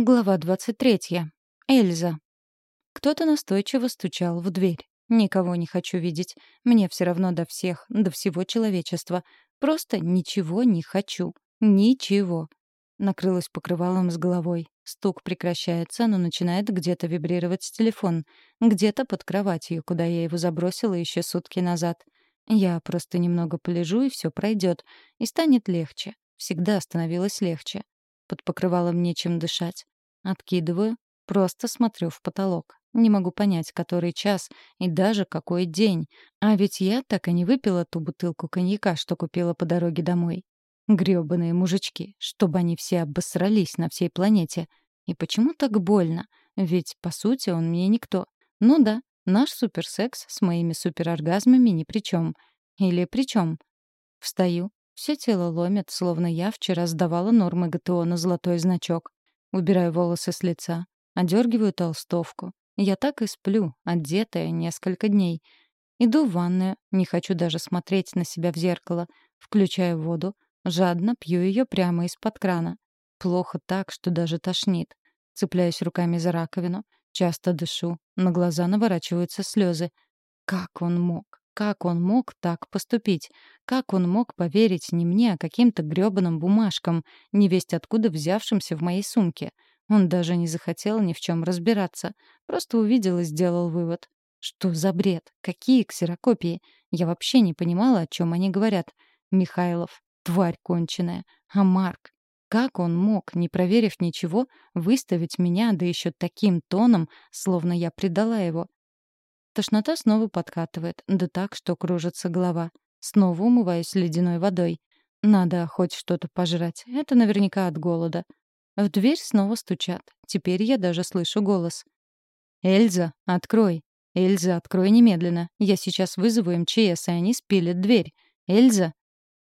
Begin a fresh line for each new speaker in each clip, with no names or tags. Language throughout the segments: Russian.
Глава 23. Эльза. Кто-то настойчиво стучал в дверь. Никого не хочу видеть. Мне все равно до всех, до всего человечества. Просто ничего не хочу. Ничего. Накрылась покрывалом с головой. Стук прекращается, но начинает где-то вибрировать телефон. Где-то под кроватью, куда я его забросила еще сутки назад. Я просто немного полежу, и все пройдет. И станет легче. Всегда становилось легче. Под покрывалом нечем дышать. Откидываю, просто смотрю в потолок. Не могу понять, который час и даже какой день. А ведь я так и не выпила ту бутылку коньяка, что купила по дороге домой. Грёбаные мужички, чтобы они все обосрались на всей планете. И почему так больно? Ведь, по сути, он мне никто. Ну да, наш суперсекс с моими супероргазмами ни при чем. Или при чем? Встаю, все тело ломит, словно я вчера сдавала нормы ГТО на золотой значок. Убираю волосы с лица, одергиваю толстовку. Я так и сплю, одетая несколько дней. Иду в ванную, не хочу даже смотреть на себя в зеркало. Включаю воду, жадно пью ее прямо из-под крана. Плохо так, что даже тошнит. Цепляюсь руками за раковину, часто дышу, на глаза наворачиваются слезы. Как он мог? Как он мог так поступить? Как он мог поверить не мне, а каким-то грёбаным бумажкам, невесть откуда взявшимся в моей сумке? Он даже не захотел ни в чем разбираться. Просто увидел и сделал вывод. Что за бред? Какие ксерокопии? Я вообще не понимала, о чем они говорят. Михайлов, тварь конченая. А Марк? Как он мог, не проверив ничего, выставить меня, да еще таким тоном, словно я предала его? Тошнота снова подкатывает, да так, что кружится голова. Снова умываюсь ледяной водой. Надо хоть что-то пожрать. Это наверняка от голода. В дверь снова стучат. Теперь я даже слышу голос. «Эльза, открой! Эльза, открой немедленно! Я сейчас вызову МЧС, и они спилят дверь! Эльза!»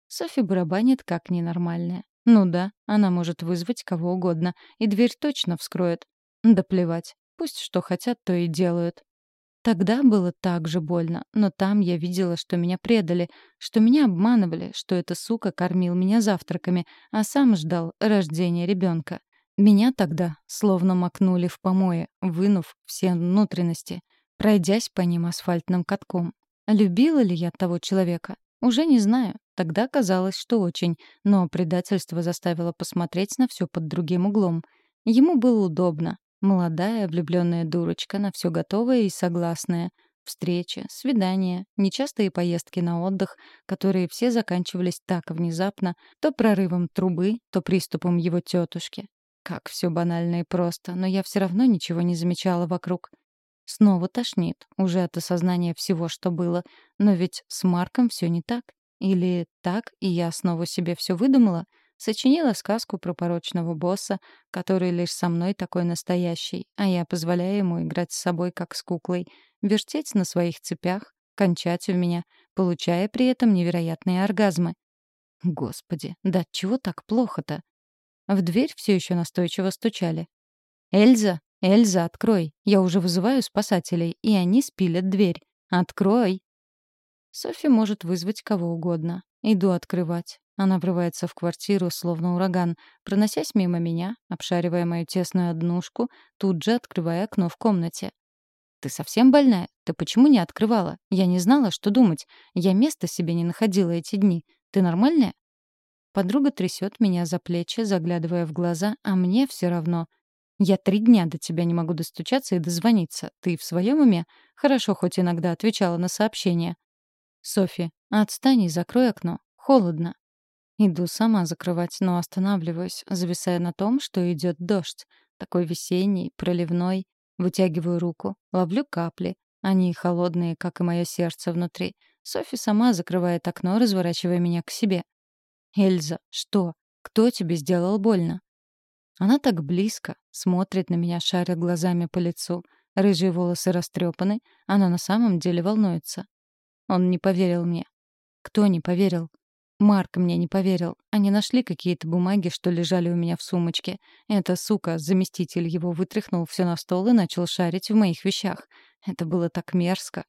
Софи барабанит как ненормальная. Ну да, она может вызвать кого угодно, и дверь точно вскроет. Да плевать. Пусть что хотят, то и делают. Тогда было так же больно, но там я видела, что меня предали, что меня обманывали, что эта сука кормил меня завтраками, а сам ждал рождения ребенка. Меня тогда словно макнули в помое, вынув все внутренности, пройдясь по ним асфальтным катком. Любила ли я того человека? Уже не знаю. Тогда казалось, что очень, но предательство заставило посмотреть на все под другим углом. Ему было удобно, Молодая, влюбленная дурочка, на все готовая и согласная. Встречи, свидания, нечастые поездки на отдых, которые все заканчивались так внезапно, то прорывом трубы, то приступом его тетушки. Как все банально и просто, но я все равно ничего не замечала вокруг. Снова тошнит, уже от осознания всего, что было. Но ведь с Марком все не так. Или так, и я снова себе все выдумала — Сочинила сказку про порочного босса, который лишь со мной такой настоящий, а я позволяю ему играть с собой как с куклой, вертеть на своих цепях, кончать в меня, получая при этом невероятные оргазмы. Господи, да чего так плохо-то? В дверь все еще настойчиво стучали. «Эльза, Эльза, открой! Я уже вызываю спасателей, и они спилят дверь. Открой!» Софи может вызвать кого угодно. Иду открывать. Она врывается в квартиру, словно ураган, проносясь мимо меня, обшаривая мою тесную однушку, тут же открывая окно в комнате. «Ты совсем больная? Ты почему не открывала? Я не знала, что думать. Я места себе не находила эти дни. Ты нормальная?» Подруга трясет меня за плечи, заглядывая в глаза, а мне все равно. «Я три дня до тебя не могу достучаться и дозвониться. Ты в своем уме? Хорошо, хоть иногда отвечала на сообщения». «Софи, отстань и закрой окно. Холодно». Иду сама закрывать, но останавливаюсь, зависая на том, что идет дождь. Такой весенний, проливной. Вытягиваю руку, ловлю капли. Они холодные, как и мое сердце внутри. Софи сама закрывает окно, разворачивая меня к себе. «Эльза, что? Кто тебе сделал больно?» Она так близко, смотрит на меня, шаря глазами по лицу. Рыжие волосы растрепаны, она на самом деле волнуется. Он не поверил мне. Кто не поверил? Марк мне не поверил. Они нашли какие-то бумаги, что лежали у меня в сумочке. Эта сука, заместитель его, вытряхнул все на стол и начал шарить в моих вещах. Это было так мерзко.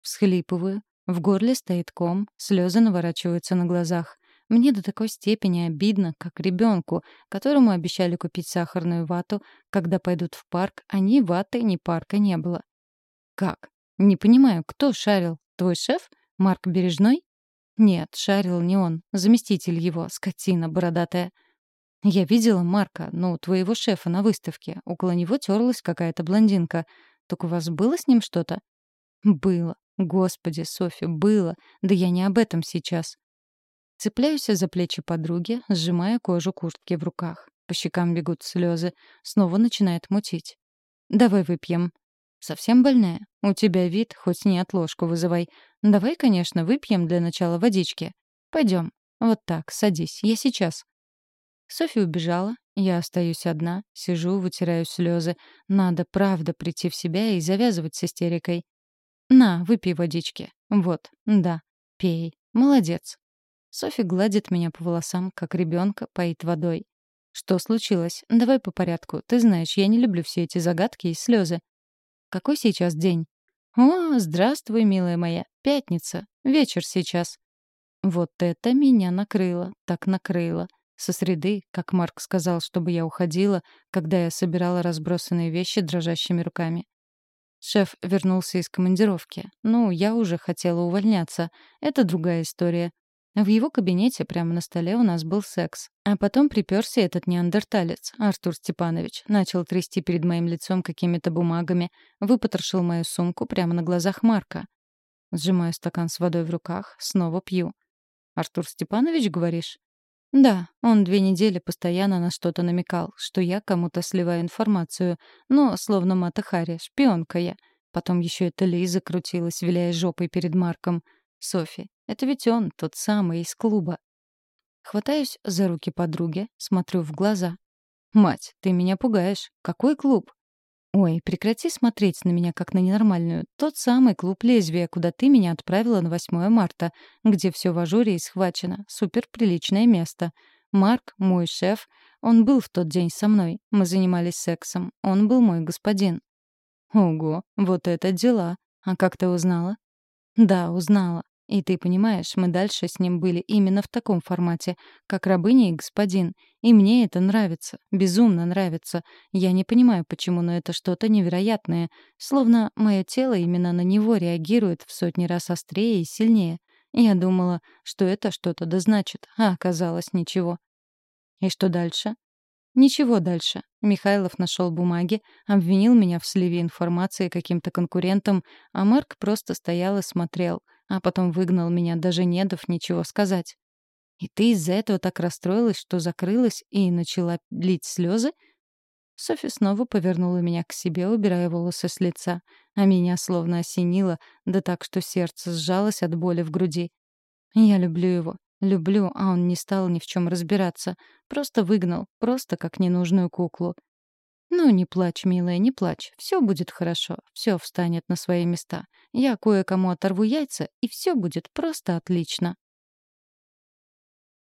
Всхлипываю. В горле стоит ком, слезы наворачиваются на глазах. Мне до такой степени обидно, как ребенку, которому обещали купить сахарную вату, когда пойдут в парк, а ни ваты, ни парка не было. Как? Не понимаю, кто шарил? Твой шеф? Марк Бережной? Нет, шарил не он, заместитель его, скотина бородатая. Я видела Марка, ну, твоего шефа на выставке. Около него терлась какая-то блондинка. Так у вас было с ним что-то? Было. Господи, Софья, было. Да я не об этом сейчас. Цепляюсь за плечи подруги, сжимая кожу куртки в руках. По щекам бегут слезы. Снова начинает мутить. «Давай выпьем». «Совсем больная? У тебя вид, хоть не от ложку вызывай. Давай, конечно, выпьем для начала водички. Пойдем. Вот так, садись, я сейчас». Софья убежала, я остаюсь одна, сижу, вытираю слезы. Надо, правда, прийти в себя и завязывать с истерикой. «На, выпей водички. Вот, да, пей. Молодец». Софья гладит меня по волосам, как ребенка поит водой. «Что случилось? Давай по порядку. Ты знаешь, я не люблю все эти загадки и слезы. Какой сейчас день?» «О, здравствуй, милая моя. Пятница. Вечер сейчас». Вот это меня накрыло, так накрыло. Со среды, как Марк сказал, чтобы я уходила, когда я собирала разбросанные вещи дрожащими руками. Шеф вернулся из командировки. Ну, я уже хотела увольняться. Это другая история. В его кабинете прямо на столе у нас был секс. А потом приперся этот неандерталец, Артур Степанович. Начал трясти перед моим лицом какими-то бумагами. Выпотрошил мою сумку прямо на глазах Марка. Сжимаю стакан с водой в руках, снова пью. «Артур Степанович, говоришь?» Да, он две недели постоянно на что-то намекал, что я кому-то сливаю информацию, но словно Мата Хари, шпионка я. Потом еще эта Лиза крутилась, виляя жопой перед Марком. Софи, это ведь он, тот самый из клуба. Хватаюсь за руки подруги, смотрю в глаза. «Мать, ты меня пугаешь. Какой клуб?» «Ой, прекрати смотреть на меня как на ненормальную. Тот самый клуб лезвия, куда ты меня отправила на 8 марта, где все в ажуре и схвачено. Суперприличное место. Марк, мой шеф, он был в тот день со мной. Мы занимались сексом. Он был мой господин». «Ого, вот это дела. А как ты узнала?» «Да, узнала. И ты понимаешь, мы дальше с ним были именно в таком формате, как рабыня и господин. И мне это нравится, безумно нравится. Я не понимаю, почему, но это что-то невероятное. Словно мое тело именно на него реагирует в сотни раз острее и сильнее. Я думала, что это что-то да значит, а оказалось ничего. И что дальше? Ничего дальше. Михайлов нашел бумаги, обвинил меня в сливе информации каким-то конкурентам, а Марк просто стоял и смотрел — а потом выгнал меня, даже не дав ничего сказать. И ты из-за этого так расстроилась, что закрылась и начала лить слезы? Софи снова повернула меня к себе, убирая волосы с лица, а меня словно осенило, да так, что сердце сжалось от боли в груди. Я люблю его, люблю, а он не стал ни в чем разбираться, просто выгнал, просто как ненужную куклу. «Ну, не плачь, милая, не плачь. Все будет хорошо. Все встанет на свои места. Я кое-кому оторву яйца, и все будет просто отлично».